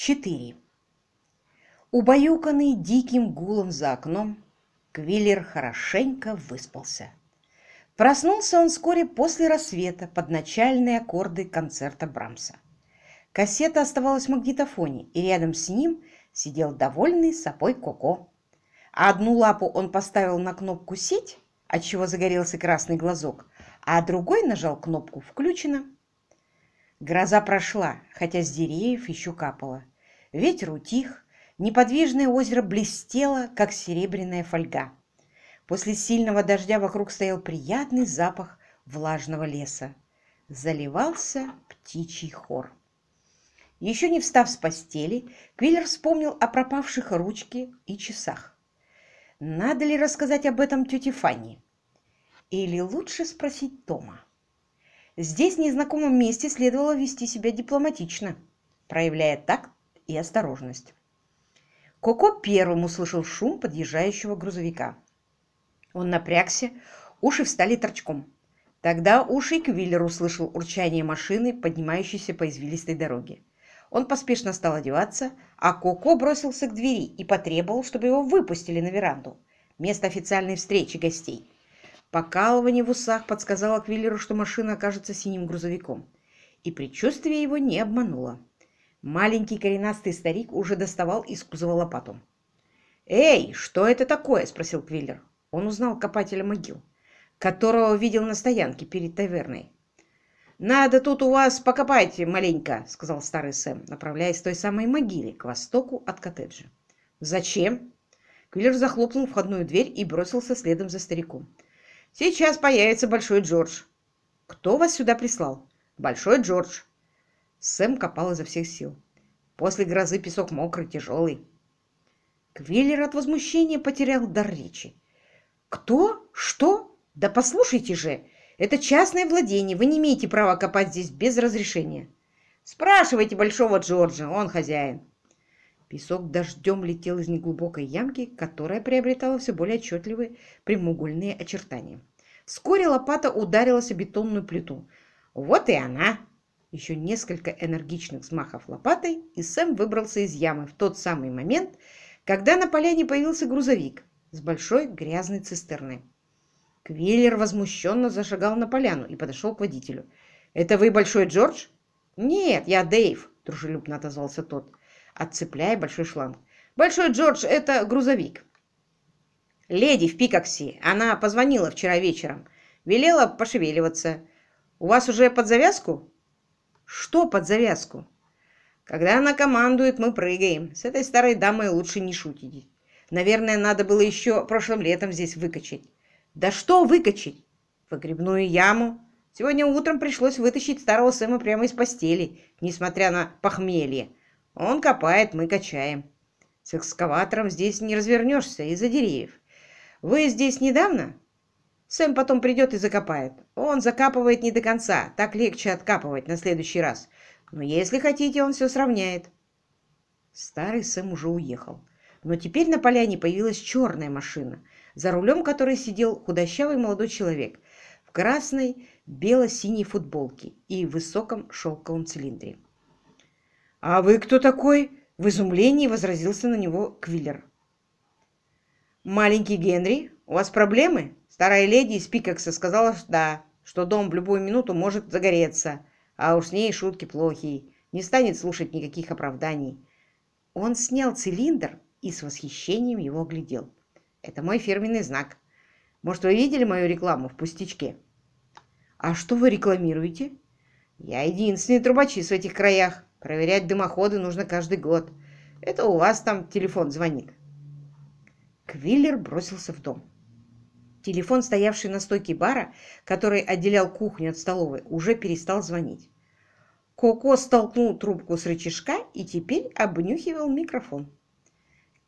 4. Убаюканный диким гулом за окном, Квиллер хорошенько выспался. Проснулся он вскоре после рассвета под начальные аккорды концерта Брамса. Кассета оставалась в магнитофоне, и рядом с ним сидел довольный собой Коко. А одну лапу он поставил на кнопку «Сеть», отчего загорелся красный глазок, а другой нажал кнопку «Включено». Гроза прошла, хотя с деревьев еще капало. Ветер утих, неподвижное озеро блестело, как серебряная фольга. После сильного дождя вокруг стоял приятный запах влажного леса. Заливался птичий хор. Еще не встав с постели, Квиллер вспомнил о пропавших ручке и часах. Надо ли рассказать об этом тете Фанни? Или лучше спросить Тома? Здесь, в незнакомом месте, следовало вести себя дипломатично, проявляя такт и осторожность. Коко первым услышал шум подъезжающего грузовика. Он напрягся, уши встали торчком. Тогда уши и Квиллер услышал урчание машины, поднимающейся по извилистой дороге. Он поспешно стал одеваться, а Коко бросился к двери и потребовал, чтобы его выпустили на веранду, место официальной встречи гостей. Покалывание в усах подсказало Квиллеру, что машина окажется синим грузовиком. И предчувствие его не обмануло. Маленький коренастый старик уже доставал из кузова лопату. «Эй, что это такое?» – спросил Квиллер. Он узнал копателя могил, которого видел на стоянке перед таверной. «Надо тут у вас покопать маленько», — сказал старый Сэм, направляясь к той самой могиле к востоку от коттеджа. «Зачем?» Квиллер захлопнул входную дверь и бросился следом за стариком. Сейчас появится Большой Джордж. Кто вас сюда прислал? Большой Джордж. Сэм копал изо всех сил. После грозы песок мокрый, тяжелый. Квиллер от возмущения потерял дар речи. «Кто? Что? Да послушайте же! Это частное владение, вы не имеете права копать здесь без разрешения. Спрашивайте Большого Джорджа, он хозяин». Песок дождем летел из неглубокой ямки, которая приобретала все более отчетливые прямоугольные очертания. Вскоре лопата ударилась о бетонную плиту. Вот и она! Еще несколько энергичных взмахов лопатой, и Сэм выбрался из ямы в тот самый момент, когда на поляне появился грузовик с большой грязной цистерной. Квиллер возмущенно зашагал на поляну и подошел к водителю. «Это вы, Большой Джордж?» «Нет, я Дэйв», — дружелюбно отозвался тот отцепляя большой шланг. «Большой Джордж — это грузовик». «Леди в Пикаксе. Она позвонила вчера вечером. Велела пошевеливаться. У вас уже под завязку?» «Что под завязку?» «Когда она командует, мы прыгаем. С этой старой дамой лучше не шутить. Наверное, надо было еще прошлым летом здесь выкачать». «Да что выкачать?» «Выгребную яму. Сегодня утром пришлось вытащить старого Сэма прямо из постели, несмотря на похмелье. Он копает, мы качаем. С экскаватором здесь не развернешься из-за деревьев. Вы здесь недавно? Сэм потом придет и закопает. Он закапывает не до конца, так легче откапывать на следующий раз. Но если хотите, он все сравняет. Старый Сэм уже уехал. Но теперь на поляне появилась черная машина, за рулем которой сидел худощавый молодой человек в красной бело-синей футболке и высоком шелковом цилиндре. «А вы кто такой?» — в изумлении возразился на него Квиллер. «Маленький Генри, у вас проблемы?» Старая леди из Пикакса сказала, что да, что дом в любую минуту может загореться, а уж с ней шутки плохие, не станет слушать никаких оправданий. Он снял цилиндр и с восхищением его оглядел. «Это мой фирменный знак. Может, вы видели мою рекламу в пустячке?» «А что вы рекламируете?» «Я единственный трубочист в этих краях. Проверять дымоходы нужно каждый год. Это у вас там телефон звонит. Квиллер бросился в дом. Телефон, стоявший на стойке бара, который отделял кухню от столовой, уже перестал звонить. Коко столкнул трубку с рычажка и теперь обнюхивал микрофон.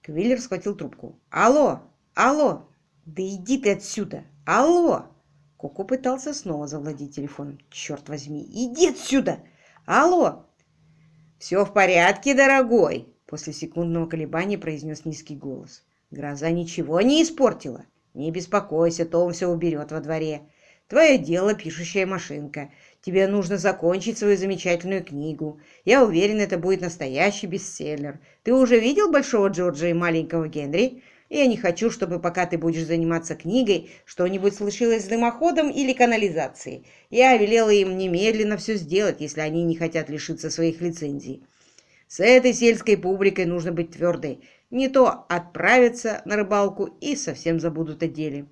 Квиллер схватил трубку. «Алло! Алло! Да иди ты отсюда! Алло!» Коко пытался снова завладеть телефоном. «Черт возьми! Иди отсюда! Алло! «Все в порядке, дорогой!» После секундного колебания произнес низкий голос. «Гроза ничего не испортила. Не беспокойся, Том все уберет во дворе. Твое дело пишущая машинка. Тебе нужно закончить свою замечательную книгу. Я уверен, это будет настоящий бестселлер. Ты уже видел Большого Джорджа и Маленького Генри? Я не хочу, чтобы пока ты будешь заниматься книгой, что-нибудь случилось с дымоходом или канализацией. Я велела им немедленно все сделать, если они не хотят лишиться своих лицензий. С этой сельской публикой нужно быть твердой. Не то отправятся на рыбалку и совсем забудут о деле.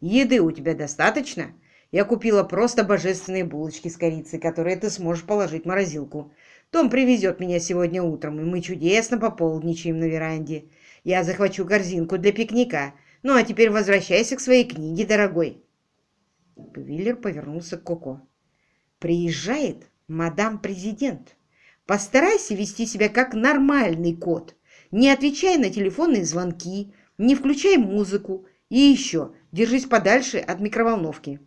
Еды у тебя достаточно? Я купила просто божественные булочки с корицей, которые ты сможешь положить в морозилку. Том привезет меня сегодня утром, и мы чудесно пополдничаем на веранде. Я захвачу корзинку для пикника. Ну, а теперь возвращайся к своей книге, дорогой. Квиллер повернулся к Коко. «Приезжает мадам-президент. Постарайся вести себя как нормальный кот. Не отвечай на телефонные звонки, не включай музыку. И еще, держись подальше от микроволновки».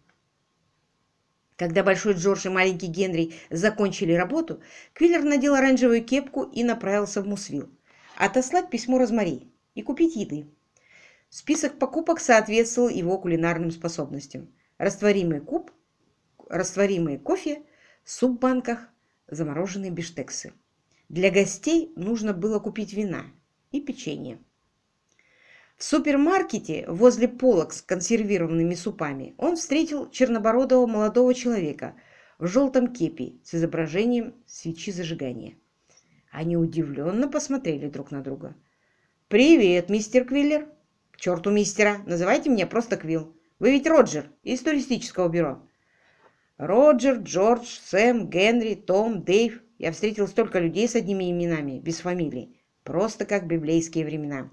Когда Большой Джордж и маленький Генри закончили работу, Квиллер надел оранжевую кепку и направился в Мусвилл отослать письмо Розмари и купить еды. Список покупок соответствовал его кулинарным способностям. Растворимый куб, растворимый кофе, суп в банках, замороженные биштексы. Для гостей нужно было купить вина и печенье. В супермаркете возле полок с консервированными супами он встретил чернобородого молодого человека в желтом кепи с изображением свечи зажигания. Они удивленно посмотрели друг на друга. «Привет, мистер Квиллер!» «К черту мистера! Называйте меня просто Квилл. Вы ведь Роджер из туристического бюро». «Роджер, Джордж, Сэм, Генри, Том, Дэйв. Я встретил столько людей с одними именами, без фамилий. Просто как библейские времена».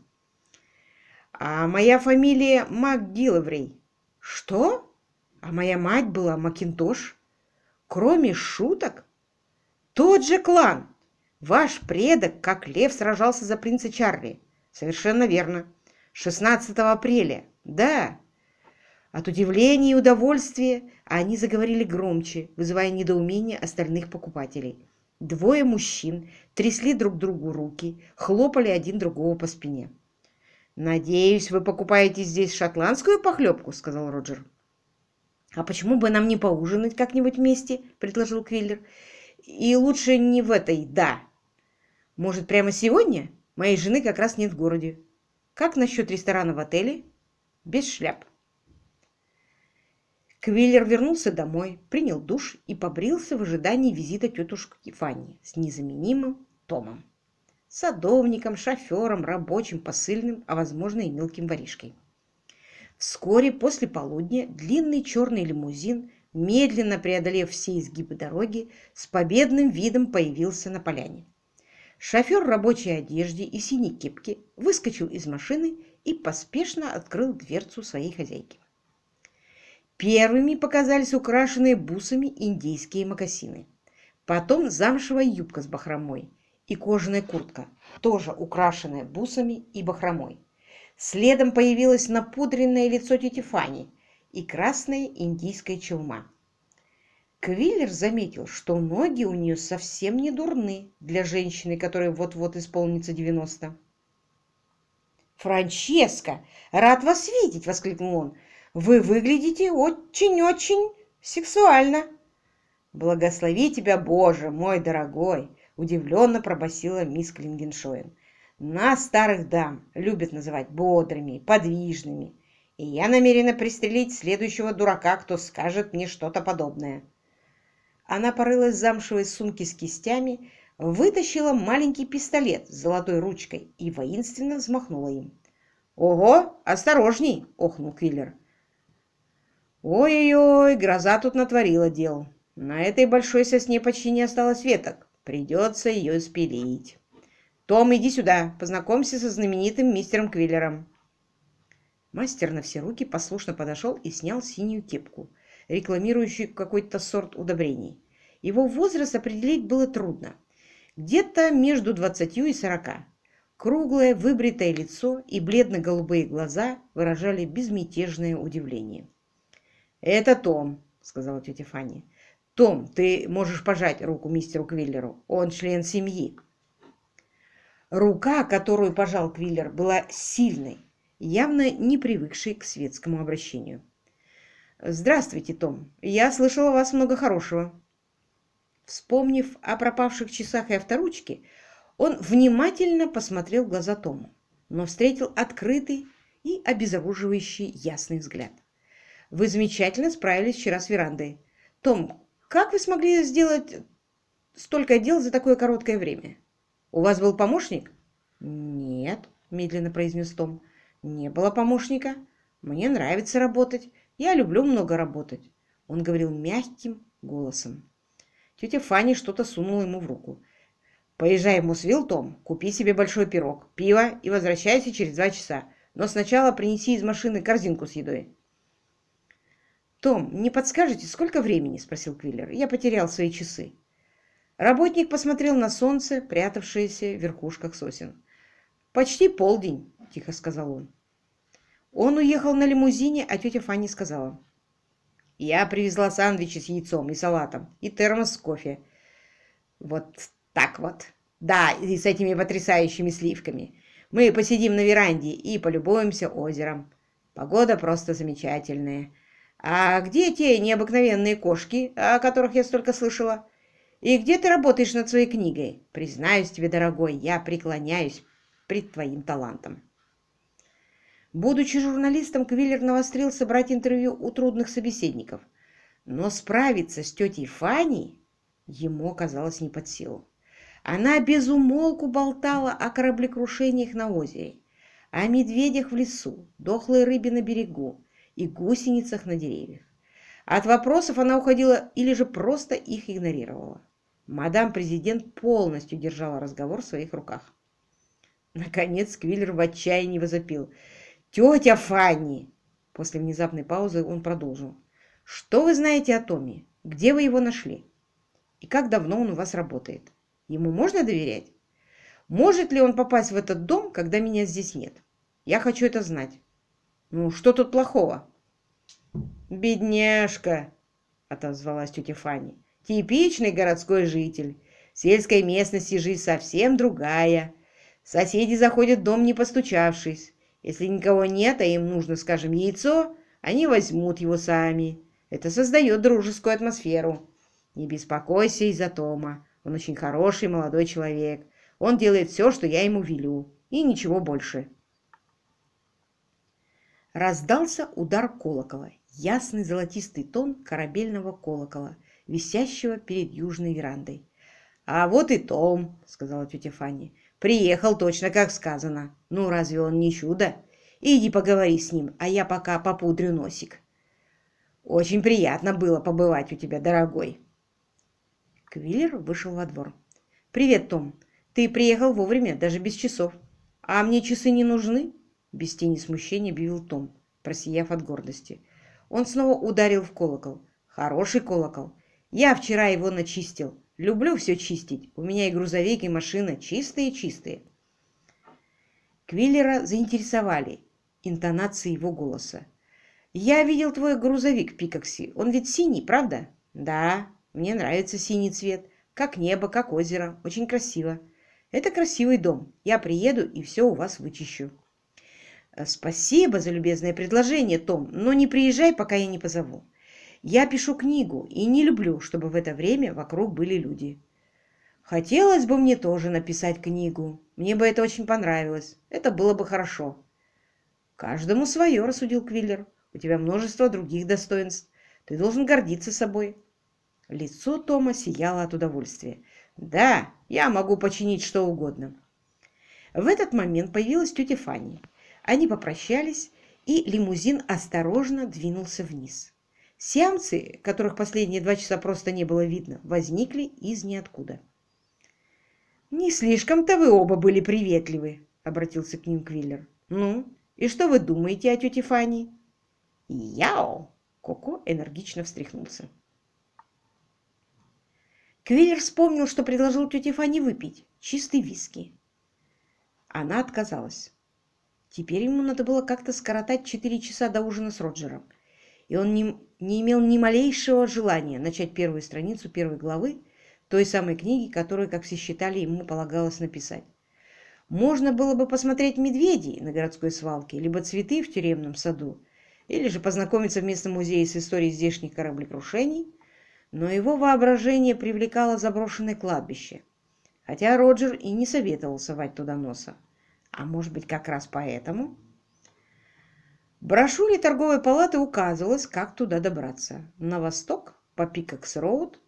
«А моя фамилия МакГилловрей». «Что? А моя мать была Макинтош?» «Кроме шуток?» «Тот же клан!» Ваш предок, как лев, сражался за принца Чарли. Совершенно верно. 16 апреля. Да. От удивления и удовольствия они заговорили громче, вызывая недоумение остальных покупателей. Двое мужчин трясли друг другу руки, хлопали один другого по спине. «Надеюсь, вы покупаете здесь шотландскую похлебку?» — сказал Роджер. «А почему бы нам не поужинать как-нибудь вместе?» — предложил Квиллер. «И лучше не в этой «да», может, прямо сегодня? Моей жены как раз нет в городе. Как насчет ресторана в отеле? Без шляп. Квиллер вернулся домой, принял душ и побрился в ожидании визита тетушки Фанни с незаменимым Томом. Садовником, шофером, рабочим, посыльным, а возможно и мелким воришкой. Вскоре после полудня длинный черный лимузин, медленно преодолев все изгибы дороги, с победным видом появился на поляне. Шофер в рабочей одежде и синей кепке выскочил из машины и поспешно открыл дверцу своей хозяйки. Первыми показались украшенные бусами индийские мокасины. Потом замшевая юбка с бахромой и кожаная куртка, тоже украшенная бусами и бахромой. Следом появилось напудренное лицо тети Фани и красная индийская челма. Квиллер заметил, что ноги у нее совсем не дурны для женщины, которой вот-вот исполнится 90. «Франческо, рад вас видеть!» — воскликнул он. «Вы выглядите очень-очень сексуально!» «Благослови тебя, Боже, мой дорогой!» — удивленно пробасила мисс Клингеншоен. «Нас, старых дам, любят называть бодрыми, подвижными, и я намерена пристрелить следующего дурака, кто скажет мне что-то подобное». Она порылась в замшевой сумке с кистями, вытащила маленький пистолет с золотой ручкой и воинственно взмахнула им. «Ого, осторожней!» — охнул Квиллер. «Ой-ой-ой, гроза тут натворила дел. На этой большой сосне почти не осталось веток. Придется ее спилить. Том, иди сюда, познакомься со знаменитым мистером Квиллером». Мастер на все руки послушно подошел и снял синюю кепку, рекламирующую какой-то сорт удобрений. Его возраст определить было трудно. Где-то между двадцатью и сорока. Круглое, выбритое лицо и бледно-голубые глаза выражали безмятежное удивление. «Это Том», — сказала тетя Фанни. «Том, ты можешь пожать руку мистеру Квиллеру. Он член семьи». Рука, которую пожал Квиллер, была сильной, явно не привыкшей к светскому обращению. «Здравствуйте, Том. Я слышала о вас много хорошего». Вспомнив о пропавших часах и авторучке, он внимательно посмотрел в глаза Тому, но встретил открытый и обезоруживающий ясный взгляд. «Вы замечательно справились вчера с верандой. Том, как вы смогли сделать столько дел за такое короткое время? У вас был помощник?» «Нет», — медленно произнес Том. «Не было помощника. Мне нравится работать. Я люблю много работать». Он говорил мягким голосом. Тетя Фанни что-то сунула ему в руку. «Поезжай в Мусвилл, Том, купи себе большой пирог, пиво и возвращайся через два часа. Но сначала принеси из машины корзинку с едой». «Том, не подскажете, сколько времени?» – спросил Квиллер. «Я потерял свои часы». Работник посмотрел на солнце, прятавшееся в верхушках сосен. «Почти полдень», – тихо сказал он. Он уехал на лимузине, а тетя Фанни сказала. Я привезла сандвичи с яйцом и салатом, и термос с кофе. Вот так вот. Да, и с этими потрясающими сливками. Мы посидим на веранде и полюбуемся озером. Погода просто замечательная. А где те необыкновенные кошки, о которых я столько слышала? И где ты работаешь над своей книгой? Признаюсь тебе, дорогой, я преклоняюсь пред твоим талантом. Будучи журналистом, Квиллер навострился брать интервью у трудных собеседников. Но справиться с тетей Фанни ему оказалось не под силу. Она без умолку болтала о кораблекрушениях на озере, о медведях в лесу, дохлой рыбе на берегу и гусеницах на деревьях. От вопросов она уходила или же просто их игнорировала. Мадам-президент полностью держала разговор в своих руках. Наконец Квиллер в отчаянии возопил – «Тетя Фанни!» После внезапной паузы он продолжил. «Что вы знаете о Томе? Где вы его нашли? И как давно он у вас работает? Ему можно доверять? Может ли он попасть в этот дом, когда меня здесь нет? Я хочу это знать. Ну, что тут плохого?» «Бедняжка!» — отозвалась тетя Фанни. «Типичный городской житель. В сельской местности жизнь совсем другая. Соседи заходят в дом, не постучавшись. Если никого нет, а им нужно, скажем, яйцо, они возьмут его сами. Это создает дружескую атмосферу. Не беспокойся из-за Тома. Он очень хороший молодой человек. Он делает все, что я ему велю. И ничего больше. Раздался удар колокола. Ясный золотистый тон корабельного колокола, висящего перед южной верандой. «А вот и Том», — сказала тетя Фанни. Приехал точно, как сказано. Ну, разве он не чудо? Иди поговори с ним, а я пока попудрю носик. Очень приятно было побывать у тебя, дорогой. Квиллер вышел во двор. «Привет, Том. Ты приехал вовремя, даже без часов. А мне часы не нужны?» Без тени смущения объявил Том, просияв от гордости. Он снова ударил в колокол. «Хороший колокол. Я вчера его начистил. Люблю все чистить. У меня и грузовик, и машина чистые-чистые. Квиллера заинтересовали интонации его голоса. «Я видел твой грузовик, Пикакси. Он ведь синий, правда?» «Да, мне нравится синий цвет. Как небо, как озеро. Очень красиво. Это красивый дом. Я приеду и все у вас вычищу». «Спасибо за любезное предложение, Том, но не приезжай, пока я не позову. Я пишу книгу и не люблю, чтобы в это время вокруг были люди. Хотелось бы мне тоже написать книгу. Мне бы это очень понравилось. Это было бы хорошо. Каждому свое, рассудил Квиллер. У тебя множество других достоинств. Ты должен гордиться собой. Лицо Тома сияло от удовольствия. Да, я могу починить что угодно. В этот момент появилась тетя Фанни. Они попрощались, и лимузин осторожно двинулся вниз. Сиамцы, которых последние два часа просто не было видно, возникли из ниоткуда. «Не слишком-то вы оба были приветливы», — обратился к ним Квиллер. «Ну, и что вы думаете о тете Фанни?» «Яо!» — Коко энергично встряхнулся. Квиллер вспомнил, что предложил тете Фанни выпить чистый виски. Она отказалась. Теперь ему надо было как-то скоротать четыре часа до ужина с Роджером — и он не, не имел ни малейшего желания начать первую страницу первой главы той самой книги, которую, как все считали, ему полагалось написать. Можно было бы посмотреть медведей на городской свалке, либо цветы в тюремном саду. или же познакомиться в местном музее с историей здешних кораблекрушений, но его воображение привлекало заброшенное кладбище, хотя Роджер и не советовал совать туда носа. А может быть, как раз поэтому? Брошюре торговой палаты указывалось, как туда добраться. На восток по Пикакс-Роуд,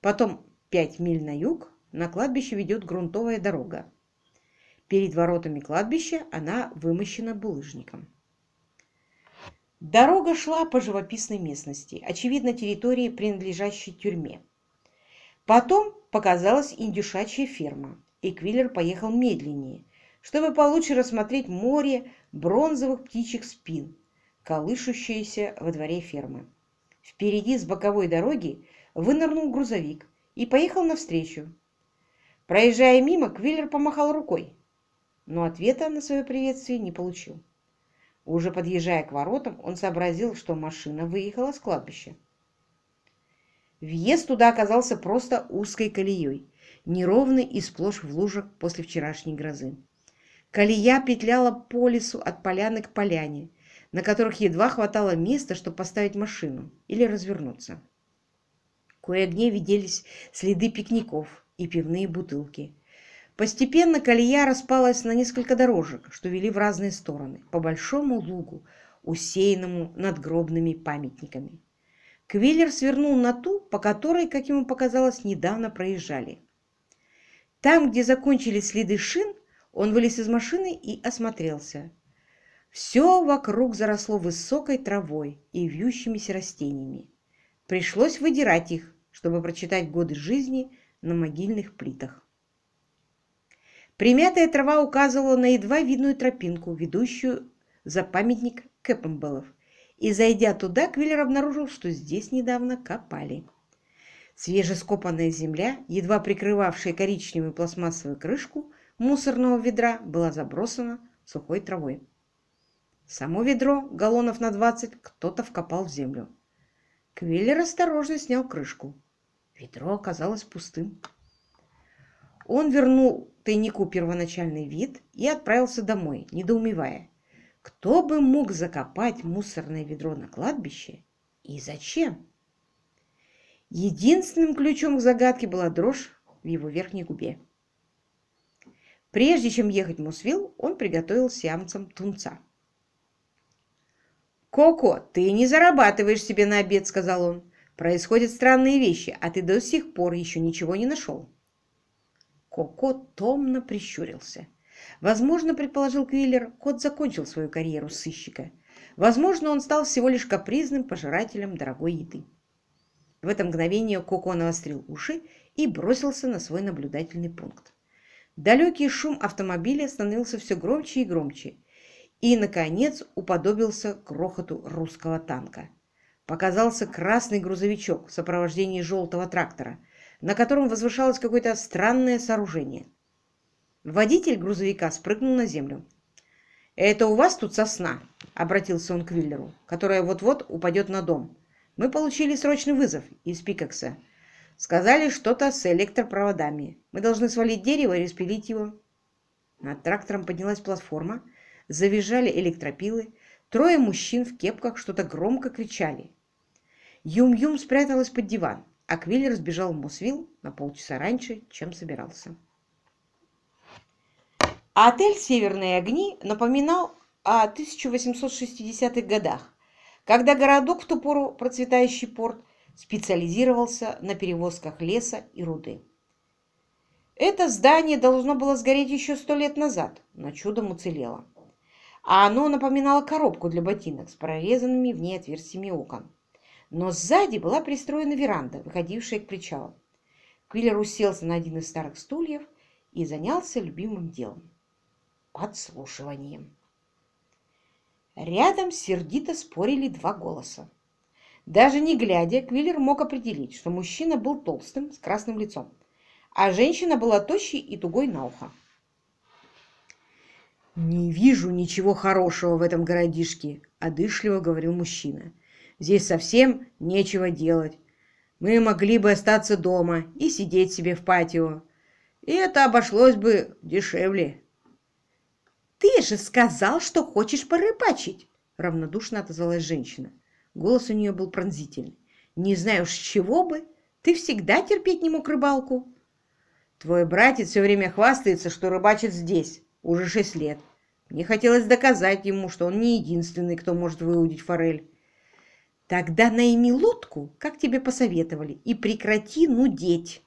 потом пять миль на юг, на кладбище ведет грунтовая дорога. Перед воротами кладбища она вымощена булыжником. Дорога шла по живописной местности, очевидно, территории, принадлежащей тюрьме. Потом показалась индюшачья ферма, и Квиллер поехал медленнее, чтобы получше рассмотреть море бронзовых птичьих спин, колышущиеся во дворе фермы. Впереди с боковой дороги вынырнул грузовик и поехал навстречу. Проезжая мимо, Квиллер помахал рукой, но ответа на свое приветствие не получил. Уже подъезжая к воротам, он сообразил, что машина выехала с кладбища. Въезд туда оказался просто узкой колеей, неровный и сплошь в лужах после вчерашней грозы. Колея петляла по лесу от поляны к поляне, на которых едва хватало места, чтобы поставить машину или развернуться. Кое-где виделись следы пикников и пивные бутылки. Постепенно колея распалась на несколько дорожек, что вели в разные стороны, по большому лугу, усеянному надгробными памятниками. Квиллер свернул на ту, по которой, как ему показалось, недавно проезжали. Там, где закончились следы шин, он вылез из машины и осмотрелся. Все вокруг заросло высокой травой и вьющимися растениями. Пришлось выдирать их, чтобы прочитать годы жизни на могильных плитах. Примятая трава указывала на едва видную тропинку, ведущую за памятник Кэппенбеллов, и, зайдя туда, Квиллер обнаружил, что здесь недавно копали. Свежескопанная земля, едва прикрывавшая коричневую пластмассовую крышку мусорного ведра, была забросана сухой травой. Само ведро, галлонов на двадцать, кто-то вкопал в землю. Квиллер осторожно снял крышку. Ведро оказалось пустым. Он вернул тайнику первоначальный вид и отправился домой, недоумевая, кто бы мог закопать мусорное ведро на кладбище и зачем? Единственным ключом к загадке была дрожь в его верхней губе. Прежде чем ехать в Мусвилл, он приготовил сиамцам тунца. «Коко, ты не зарабатываешь себе на обед», — сказал он. «Происходят странные вещи, а ты до сих пор еще ничего не нашел». Коко томно прищурился. Возможно, предположил Квиллер, кот закончил свою карьеру сыщика. Возможно, он стал всего лишь капризным пожирателем дорогой еды. В это мгновение Коко навострил уши и бросился на свой наблюдательный пункт. Далекий шум автомобиля становился все громче и громче, и, наконец, уподобился грохоту русского танка. Показался красный грузовичок в сопровождении желтого трактора – на котором возвышалось какое-то странное сооружение. Водитель грузовика спрыгнул на землю. «Это у вас тут сосна?» — обратился он к Виллеру, которая вот-вот упадет на дом. «Мы получили срочный вызов из Пикакса. Сказали что-то с электропроводами. Мы должны свалить дерево и распилить его». Над трактором поднялась платформа, завизжали электропилы, трое мужчин в кепках что-то громко кричали. Юм-Юм спряталась под диван а Квиллер сбежал в Мусвилл на полчаса раньше, чем собирался. отель «Северные огни» напоминал о 1860-х годах, когда городок, в ту пору процветающий порт, специализировался на перевозках леса и руды. Это здание должно было сгореть еще сто лет назад, но чудом уцелело. А оно напоминало коробку для ботинок с прорезанными в ней отверстиями окон но сзади была пристроена веранда, выходившая к причалу. Квиллер уселся на один из старых стульев и занялся любимым делом – подслушиванием. Рядом сердито спорили два голоса. Даже не глядя, Квиллер мог определить, что мужчина был толстым, с красным лицом, а женщина была тощей и тугой на ухо. «Не вижу ничего хорошего в этом городишке», – одышливо говорил мужчина. Здесь совсем нечего делать. Мы могли бы остаться дома и сидеть себе в патио. И это обошлось бы дешевле. Ты же сказал, что хочешь порыбачить, — равнодушно отозвалась женщина. Голос у нее был пронзительный. «Не знаю, с чего бы. Ты всегда терпеть не мог рыбалку». «Твой братец все время хвастается, что рыбачит здесь, уже шесть лет. Мне хотелось доказать ему, что он не единственный, кто может выудить форель. Тогда найми лодку, как тебе посоветовали, и прекрати нудеть.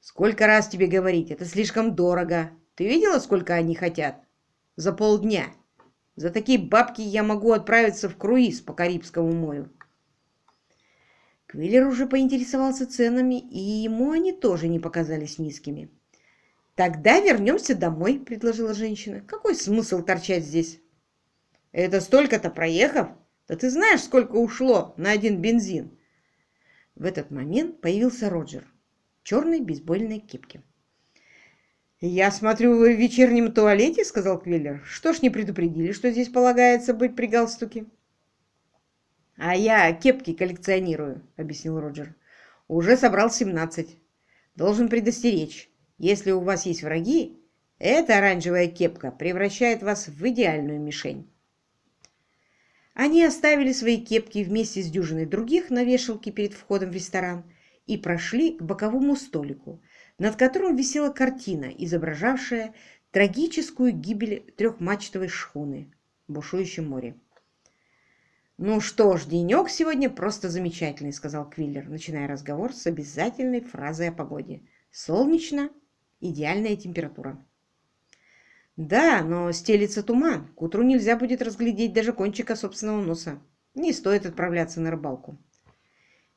Сколько раз тебе говорить, это слишком дорого. Ты видела, сколько они хотят? За полдня. За такие бабки я могу отправиться в круиз по Карибскому морю. Квиллер уже поинтересовался ценами, и ему они тоже не показались низкими. «Тогда вернемся домой», — предложила женщина. «Какой смысл торчать здесь?» «Это столько-то проехав? Да ты знаешь, сколько ушло на один бензин?» В этот момент появился Роджер в черной бейсбольной кепке. «Я смотрю, вы в вечернем туалете», — сказал Квиллер. «Что ж не предупредили, что здесь полагается быть при галстуке?» «А я кепки коллекционирую», — объяснил Роджер. «Уже собрал семнадцать. Должен предостеречь. Если у вас есть враги, эта оранжевая кепка превращает вас в идеальную мишень». Они оставили свои кепки вместе с дюжиной других на вешалке перед входом в ресторан и прошли к боковому столику, над которым висела картина, изображавшая трагическую гибель трехмачтовой шхуны в бушующем море. «Ну что ж, денек сегодня просто замечательный», — сказал Квиллер, начиная разговор с обязательной фразой о погоде. «Солнечно, идеальная температура». «Да, но стелится туман. К утру нельзя будет разглядеть даже кончика собственного носа. Не стоит отправляться на рыбалку».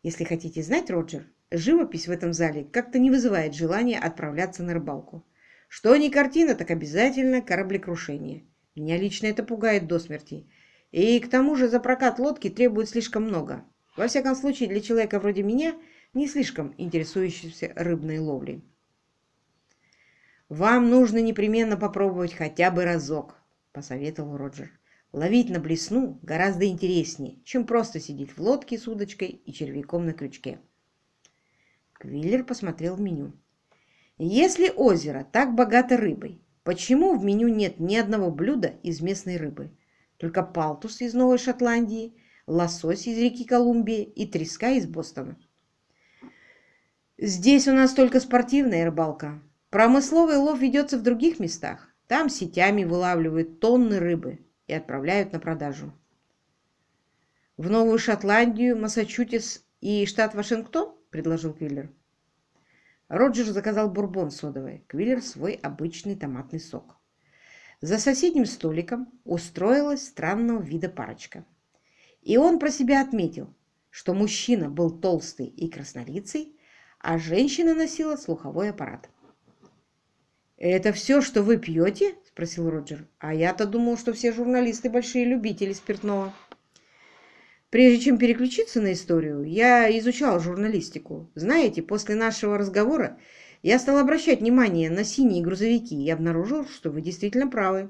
«Если хотите знать, Роджер, Живопись в этом зале как-то не вызывает желания отправляться на рыбалку. Что не картина, так обязательно кораблекрушение. Меня лично это пугает до смерти. И к тому же за прокат лодки требует слишком много. Во всяком случае, для человека вроде меня, не слишком интересующегося рыбной ловлей. «Вам нужно непременно попробовать хотя бы разок», — посоветовал Роджер. «Ловить на блесну гораздо интереснее, чем просто сидеть в лодке с удочкой и червяком на крючке». Квиллер посмотрел в меню. Если озеро так богато рыбой, почему в меню нет ни одного блюда из местной рыбы? Только палтус из Новой Шотландии, лосось из реки Колумбии и треска из Бостона. Здесь у нас только спортивная рыбалка. Промысловый лов ведется в других местах. Там сетями вылавливают тонны рыбы и отправляют на продажу. В Новую Шотландию, Массачусетс и штат Вашингтон предложил Квиллер. Роджер заказал бурбон содовый, Квиллер свой обычный томатный сок. За соседним столиком устроилась странного вида парочка. И он про себя отметил, что мужчина был толстый и краснолицый, а женщина носила слуховой аппарат. «Это все, что вы пьете?» – спросил Роджер. «А я-то думал, что все журналисты большие любители спиртного». Прежде чем переключиться на историю, я изучал журналистику. Знаете, после нашего разговора я стал обращать внимание на синие грузовики и обнаружил, что вы действительно правы.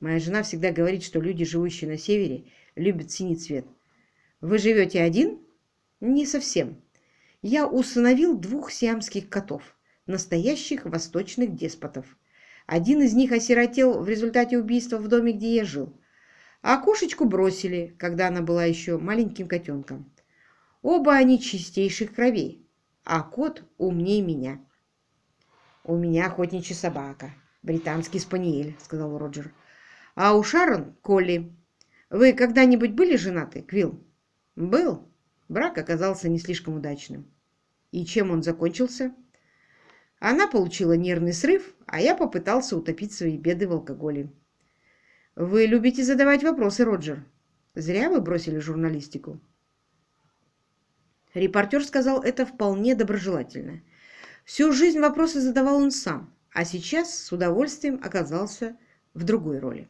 Моя жена всегда говорит, что люди, живущие на севере, любят синий цвет. Вы живете один? Не совсем. Я усыновил двух сиамских котов, настоящих восточных деспотов. Один из них осиротел в результате убийства в доме, где я жил а кошечку бросили, когда она была еще маленьким котенком. Оба они чистейших кровей, а кот умнее меня. «У меня охотничья собака, британский спаниель», — сказал Роджер. «А у Шарон — Колли. Вы когда-нибудь были женаты, Квилл?» «Был. Брак оказался не слишком удачным». «И чем он закончился?» Она получила нервный срыв, а я попытался утопить свои беды в алкоголе. Вы любите задавать вопросы, Роджер. Зря вы бросили журналистику. Репортер сказал это вполне доброжелательно. Всю жизнь вопросы задавал он сам, а сейчас с удовольствием оказался в другой роли.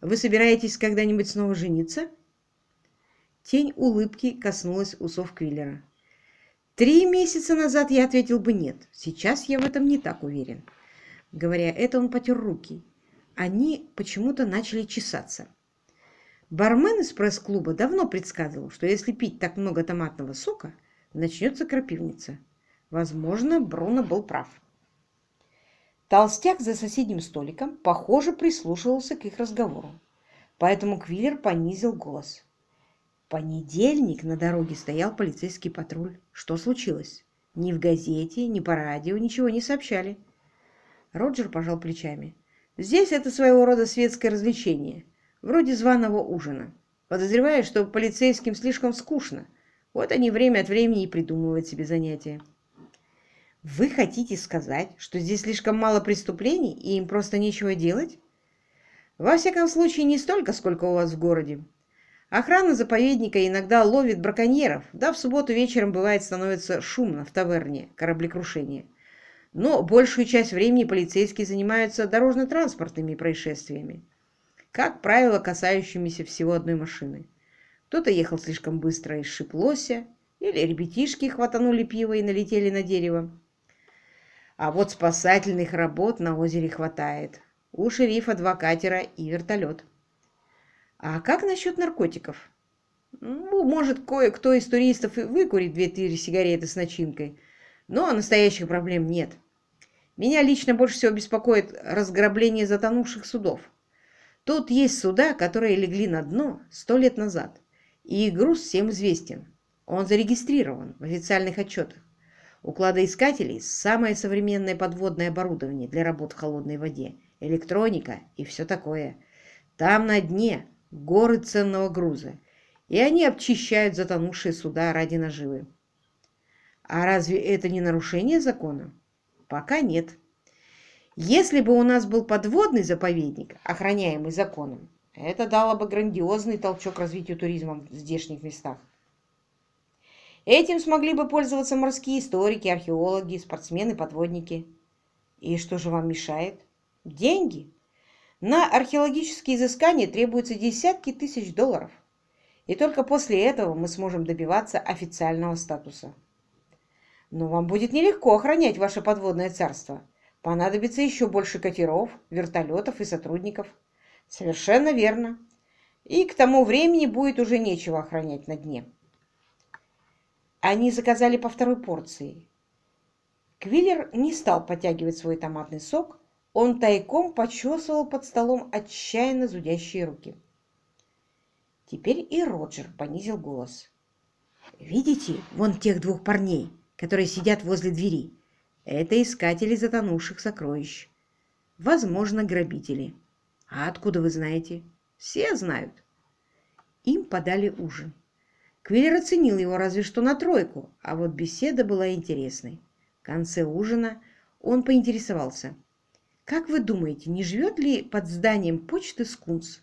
Вы собираетесь когда-нибудь снова жениться? Тень улыбки коснулась усов Квиллера. Три месяца назад я ответил бы нет. Сейчас я в этом не так уверен. Говоря это, он потер руки они почему-то начали чесаться. Бармен из пресс-клуба давно предсказывал, что если пить так много томатного сока, начнется крапивница. Возможно, Бруно был прав. Толстяк за соседним столиком, похоже, прислушивался к их разговору. поэтому Квиллер понизил голос. Понедельник на дороге стоял полицейский патруль. Что случилось? Ни в газете, ни по радио ничего не сообщали. Роджер пожал плечами. Здесь это своего рода светское развлечение, вроде званого ужина. Подозреваю, что полицейским слишком скучно. Вот они время от времени и придумывают себе занятия. Вы хотите сказать, что здесь слишком мало преступлений, и им просто нечего делать? Во всяком случае, не столько, сколько у вас в городе. Охрана заповедника иногда ловит браконьеров, да в субботу вечером бывает становится шумно в таверне кораблекрушения. Но большую часть времени полицейские занимаются дорожно-транспортными происшествиями, как правило, касающимися всего одной машины. Кто-то ехал слишком быстро и сшиб лося, или ребятишки хватанули пиво и налетели на дерево. А вот спасательных работ на озере хватает. У шерифа катера и вертолет. А как насчет наркотиков? Ну, может, кое-кто из туристов и выкурит две-три сигареты с начинкой, но настоящих проблем нет. Меня лично больше всего беспокоит разграбление затонувших судов. Тут есть суда, которые легли на дно сто лет назад, и груз всем известен. Он зарегистрирован в официальных отчетах. У кладоискателей самое современное подводное оборудование для работ в холодной воде, электроника и все такое. Там на дне горы ценного груза, и они обчищают затонувшие суда ради наживы. А разве это не нарушение закона? Пока нет. Если бы у нас был подводный заповедник, охраняемый законом, это дало бы грандиозный толчок развитию туризма в здешних местах. Этим смогли бы пользоваться морские историки, археологи, спортсмены-подводники. И что же вам мешает? Деньги. На археологические изыскания требуются десятки тысяч долларов. И только после этого мы сможем добиваться официального статуса. Но вам будет нелегко охранять ваше подводное царство. Понадобится еще больше катеров, вертолетов и сотрудников. Совершенно верно. И к тому времени будет уже нечего охранять на дне. Они заказали по второй порции. Квиллер не стал подтягивать свой томатный сок, он тайком почесывал под столом отчаянно зудящие руки. Теперь и Роджер понизил голос. «Видите, вон тех двух парней, которые сидят возле двери? Это искатели затонувших сокровищ. Возможно, грабители. А откуда вы знаете? Все знают». Им подали ужин. Квиллер оценил его разве что на тройку, а вот беседа была интересной. В конце ужина он поинтересовался. «Как вы думаете, не живет ли под зданием почты скунс?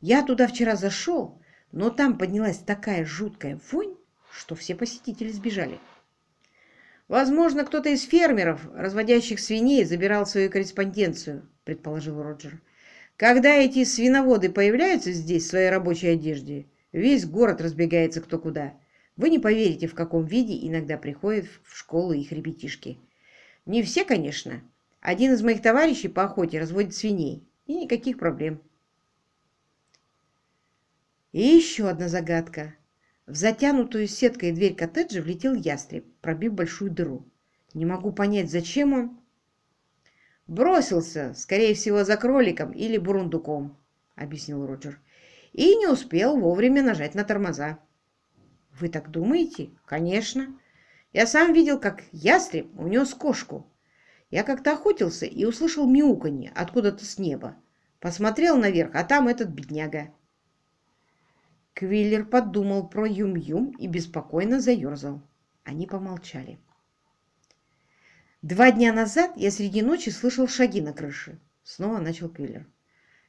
Я туда вчера зашел, но там поднялась такая жуткая вонь, что все посетители сбежали». «Возможно, кто-то из фермеров, разводящих свиней, забирал свою корреспонденцию», — предположил Роджер. «Когда эти свиноводы появляются здесь в своей рабочей одежде, Весь город разбегается кто куда. Вы не поверите, в каком виде иногда приходят в школу их ребятишки. Не все, конечно. Один из моих товарищей по охоте разводит свиней. И никаких проблем. И еще одна загадка. В затянутую сеткой дверь коттеджа влетел ястреб, пробив большую дыру. Не могу понять, зачем он... «Бросился, скорее всего, за кроликом или бурундуком», — объяснил Роджер и не успел вовремя нажать на тормоза. Вы так думаете? Конечно. Я сам видел, как ястреб унес кошку. Я как-то охотился и услышал мяуканье откуда-то с неба. Посмотрел наверх, а там этот бедняга. Квиллер подумал про Юм-Юм и беспокойно заерзал. Они помолчали. «Два дня назад я среди ночи слышал шаги на крыше», — снова начал Квиллер.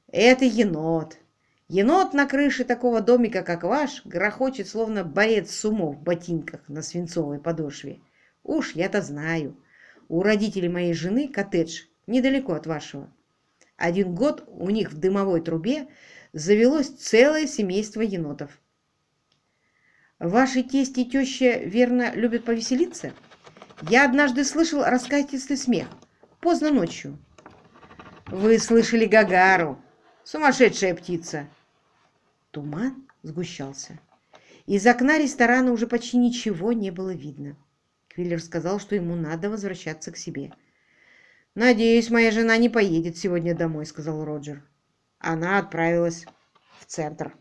«Это енот. Енот на крыше такого домика, как ваш, грохочет, словно боец сумов в ботинках на свинцовой подошве. Уж я-то знаю. У родителей моей жены коттедж недалеко от вашего. Один год у них в дымовой трубе завелось целое семейство енотов. Ваши тести и теща, верно, любят повеселиться? Я однажды слышал раскатистый смех. Поздно ночью. Вы слышали Гагару. Сумасшедшая птица. Туман сгущался. Из окна ресторана уже почти ничего не было видно. Квиллер сказал, что ему надо возвращаться к себе. «Надеюсь, моя жена не поедет сегодня домой», — сказал Роджер. Она отправилась в центр.